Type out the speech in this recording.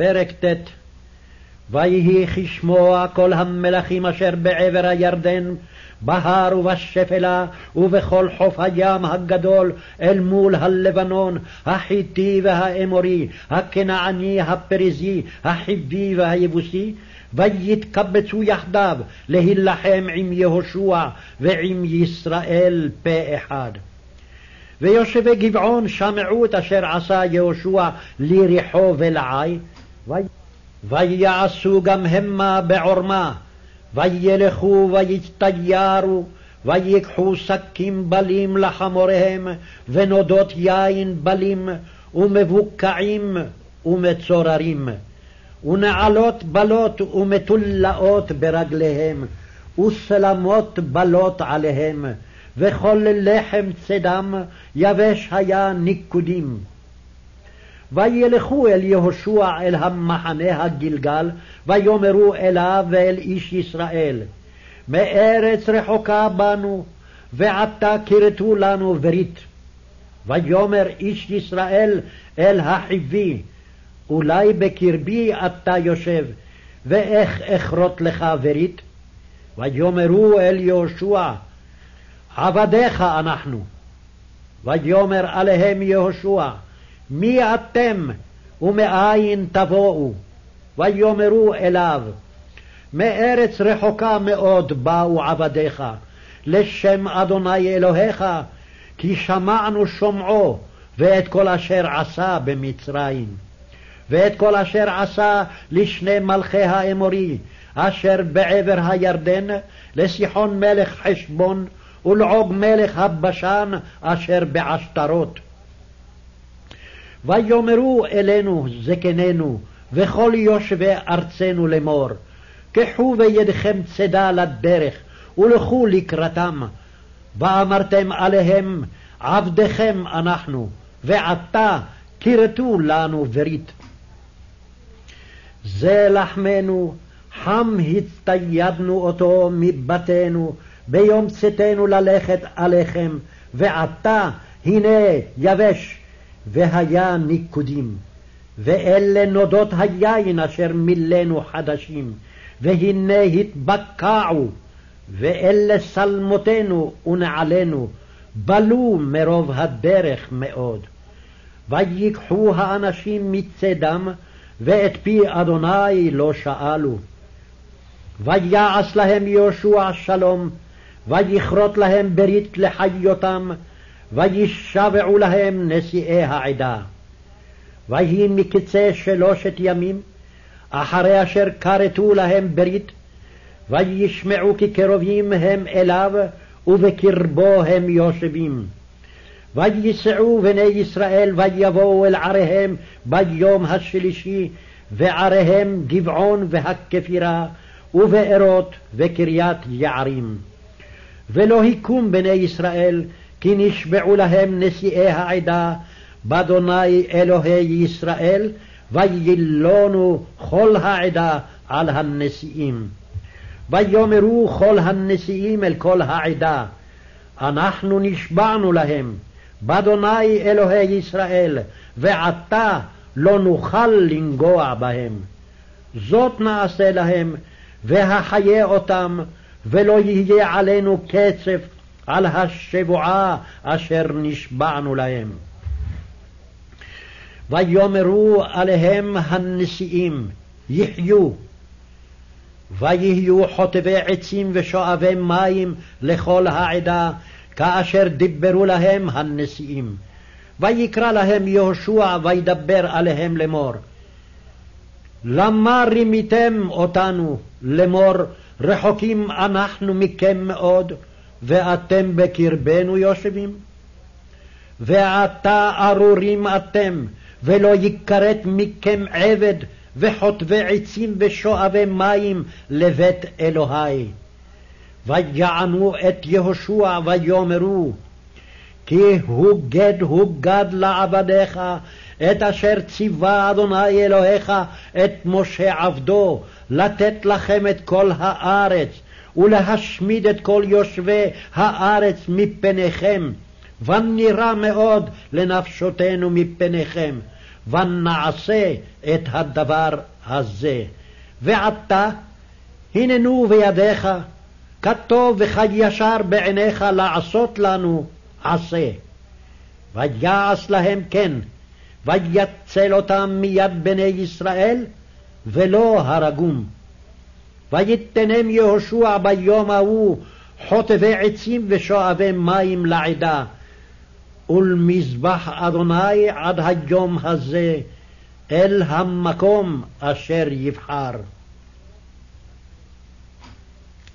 פרק ט' ויהי כשמוע כל המלכים אשר בעבר הירדן, בהר ובשפלה, ובכל חוף הים הגדול, אל מול הלבנון, החיטי והאמורי, הכנעני, הפריזי, החיבי והיבוסי, ויתקבצו יחדיו להילחם עם יהושע ועם ישראל פה אחד. ויושבי גבעון שמעו את אשר עשה יהושע ליריחו ולעי, ויעשו גם המה בעורמה, וילכו ויצטיירו, ויקחו שקים בלים לחמוריהם, ונודות יין בלים, ומבוקעים ומצוררים, ונעלות בלות ומטולאות ברגליהם, וסלמות בלות עליהם, וכל לחם צדם יבש היה ניקודים. וילכו אל יהושע אל המחנה הגלגל, ויאמרו אליו ואל איש ישראל, מארץ רחוקה באנו, ועתה כרתו לנו ברית. ויאמר איש ישראל אל החיבי, אולי בקרבי אתה יושב, ואיך אכרות לך ברית? ויאמרו אל יהושע, עבדיך אנחנו. ויאמר עליהם יהושע, מי אתם ומאין תבואו? ויאמרו אליו, מארץ רחוקה מאוד באו עבדיך, לשם אדוני אלוהיך, כי שמענו שומעו, ואת כל אשר עשה במצרים. ואת כל אשר עשה לשני מלכי האמורי, אשר בעבר הירדן, לסיחון מלך חשבון, ולעוג מלך הבשן, אשר בעשתרות. ויאמרו אלינו זקנינו, וכל יושבי ארצנו לאמור, קחו בידכם צידה לדרך, ולכו לקראתם. ואמרתם עליהם, עבדיכם אנחנו, ועתה כרתו לנו ברית. זה לחמנו, חם הצטיידנו אותו מבתינו, ביום צאתנו ללכת עליכם, ועתה הנה יבש, והיה ניקודים. ואלה נודות היין אשר מילאנו חדשים, והנה התבקעו, ואלה שלמותינו ונעלינו, בלו מרוב הדרך מאוד. ויקחו האנשים מצדם, ואת פי אדוני לא שאלו. ויעש להם יהושע שלום, ויכרות להם ברית לחיותם, וישבעו להם נשיאי העדה. ויהי מקצה שלושת ימים, אחרי אשר כרתו להם ברית, וישמעו כי קרובים הם אליו, ובקרבו הם יושבים. וייסעו בני ישראל ויבואו אל עריהם ביום השלישי, ועריהם גבעון והכפירה, ובארות וקריית יערים. ולא היכום בני ישראל, כי נשבעו להם נשיאי העדה, באדוני אלוהי ישראל, וילונו כל העדה על הנשיאים. ויאמרו כל הנשיאים אל כל העדה, אנחנו נשבענו להם, באדוני אלוהי ישראל, ועתה לא נוכל לנגוע בהם. זאת נעשה להם, והחיה אותם, ולא יהיה עלינו קצף על השבועה אשר נשבענו להם. ויאמרו עליהם הנשיאים, יחיו, ויהיו חוטבי עצים ושואבי מים לכל העדה, כאשר דיברו להם הנשיאים. ויקרא להם יהושע וידבר עליהם לאמור. למה רימיתם אותנו לאמור רחוקים אנחנו מכם מאוד, ואתם בקרבנו יושבים? ועתה ארורים אתם, ולא יכרת מכם עבד, וחוטבי עצים ושואבי מים לבית אלוהי. ויענו את יהושע ויאמרו, כי הוגד הוגד לעבדיך, את אשר ציווה אדוני אלוהיך את משה עבדו, לתת לכם את כל הארץ, ולהשמיד את כל יושבי הארץ מפניכם, ונירא מאוד לנפשותנו מפניכם. ונעשה את הדבר הזה. ועתה, הננו בידיך, כטוב וכישר בעיניך לעשות לנו עשה. ויעש להם כן, ויצל אותם מיד בני ישראל, ולא הרגום. ויתנם יהושע ביום ההוא חוטבי עצים ושואבי מים לעדה, ולמזבח אדוני עד היום הזה, אל המקום אשר יבחר.